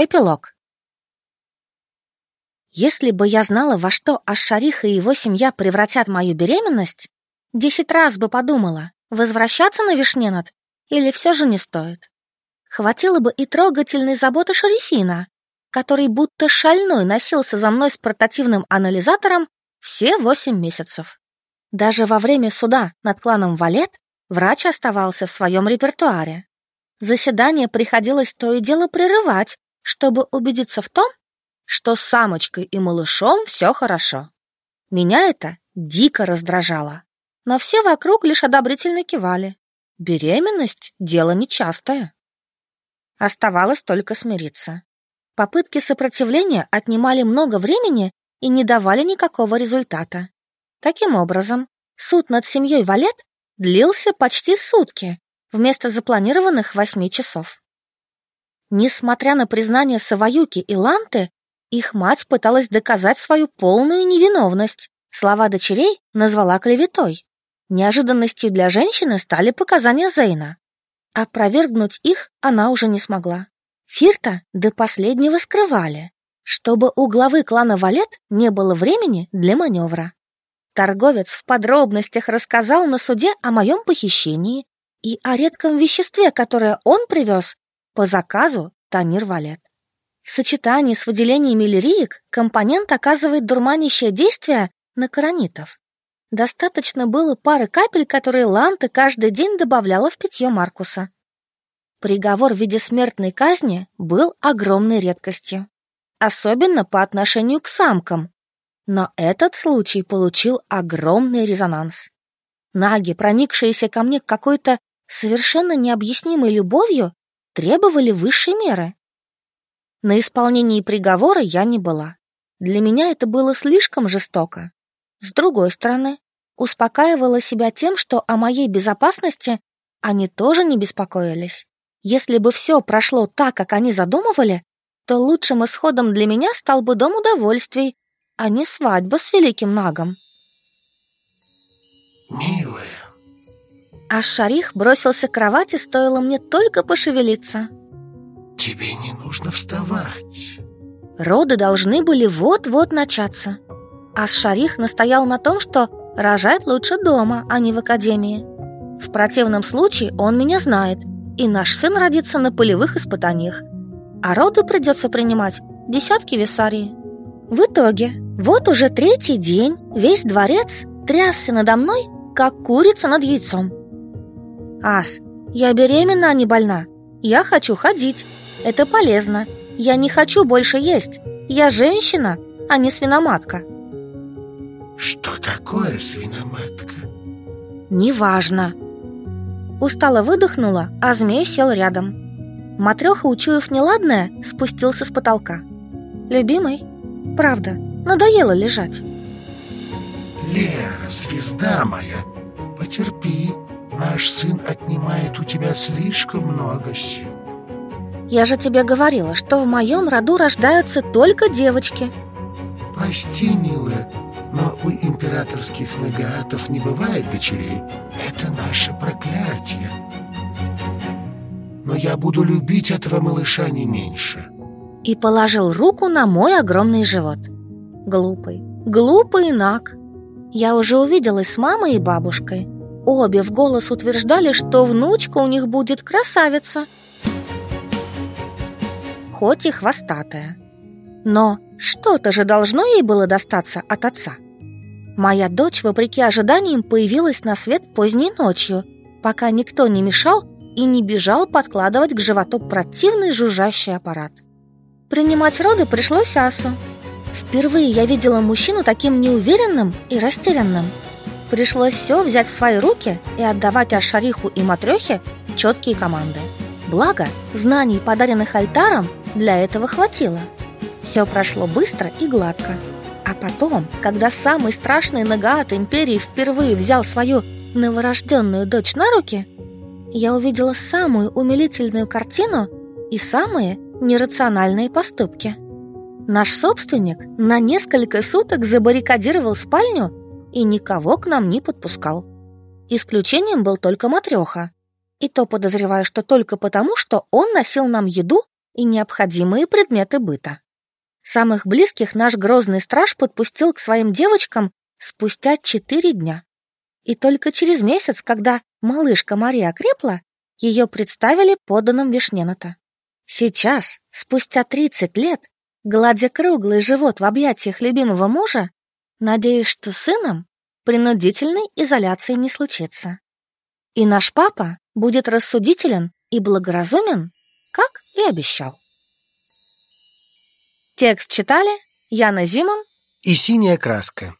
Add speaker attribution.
Speaker 1: Эпилог. Если бы я знала, во что Ашшарих и его семья превратят мою беременность, десять раз бы подумала, возвращаться на Вишненат или все же не стоит. Хватило бы и трогательной заботы Шарифина, который будто шальной носился за мной с портативным анализатором все восемь месяцев. Даже во время суда над кланом Валет врач оставался в своем репертуаре. Заседание приходилось то и дело прерывать, чтобы убедиться в том, что с самочкой и малышом все хорошо. Меня это дико раздражало, но все вокруг лишь одобрительно кивали. Беременность — дело нечастое. Оставалось только смириться. Попытки сопротивления отнимали много времени и не давали никакого результата. Таким образом, суд над семьей Валет длился почти сутки вместо запланированных восьми часов. Несмотря на признание Саваюки и Ланты, их мать пыталась доказать свою полную невиновность. Слова дочерей назвала клеветой. Неожиданностью для женщины стали показания Зейна. Опровергнуть их она уже не смогла. Фирта до последнего скрывали, чтобы у главы клана Валет не было времени для маневра. Торговец в подробностях рассказал на суде о моем похищении и о редком веществе, которое он привез по заказу Танир Валет. В сочетании с выделениями лириек компонент оказывает дурманящее действие на коронитов. Достаточно было пары капель, которые Ланта каждый день добавляла в питье Маркуса. Приговор в виде смертной казни был огромной редкостью. Особенно по отношению к самкам. Но этот случай получил огромный резонанс. Наги, проникшиеся ко мне какой-то совершенно необъяснимой любовью, требовали высшей меры. На исполнении приговора я не была. Для меня это было слишком жестоко. С другой стороны, успокаивала себя тем, что о моей безопасности они тоже не беспокоились. Если бы все прошло так, как они задумывали, то лучшим исходом для меня стал бы дом удовольствий, а не свадьба с великим нагом.
Speaker 2: Милая,
Speaker 1: а Шарих бросился к кровати, стоило мне только пошевелиться.
Speaker 2: Тебе не нужно вставать.
Speaker 1: Роды должны были вот-вот начаться. А Шарих настоял на том, что рожать лучше дома, а не в академии. В противном случае он меня знает, и наш сын родится на полевых испытаниях. А роды придется принимать десятки висарии. В итоге, вот уже третий день весь дворец трясся надо мной, как курица над яйцом. «Ас, я беременна, а не больна. Я хочу ходить. Это полезно. Я не хочу больше есть. Я женщина, а не свиноматка».
Speaker 2: «Что такое свиноматка?»
Speaker 1: «Неважно». Устало выдохнула, а змей сел рядом. Матреха, учуяв неладное, спустился с потолка. «Любимый, правда, надоело лежать».
Speaker 2: «Лера, звезда моя, потерпи, Наш сын отнимает у тебя слишком много сил.
Speaker 1: Я же тебе говорила, что в моем роду рождаются только девочки.
Speaker 2: Прости, милая, но у императорских нагаатов не бывает дочерей. Это наше проклятие. Но я буду любить этого малыша не меньше.
Speaker 1: И положил руку на мой огромный живот. Глупый, глупый Нак. Я уже увиделась с мамой и бабушкой. Обе в голос утверждали, что внучка у них будет красавица. Хоть и хвостатая. Но что-то же должно ей было достаться от отца. Моя дочь, вопреки ожиданиям, появилась на свет поздней ночью, пока никто не мешал и не бежал подкладывать к животу противный жужжащий аппарат. Принимать роды пришлось Асу. Впервые я видела мужчину таким неуверенным и растерянным – Пришлось все взять в свои руки и отдавать Ашариху и Матрехе четкие команды. Благо, знаний, подаренных Альтаром, для этого хватило. Все прошло быстро и гладко. А потом, когда самый страшный Нагаат Империи впервые взял свою новорожденную дочь на руки, я увидела самую умилительную картину и самые нерациональные поступки. Наш собственник на несколько суток забаррикадировал спальню и никого к нам не подпускал. Исключением был только Матреха. И то подозреваю, что только потому, что он носил нам еду и необходимые предметы быта. Самых близких наш грозный страж подпустил к своим девочкам спустя четыре дня. И только через месяц, когда малышка Мария окрепла, ее представили подданным Вишнената. Сейчас, спустя тридцать лет, гладя круглый живот в объятиях любимого мужа, надеюсь, что сыном принудительной изоляции не случится. И наш папа будет рассудителен и благоразумен, как и обещал. Текст читали Яна Зимон
Speaker 2: и «Синяя краска».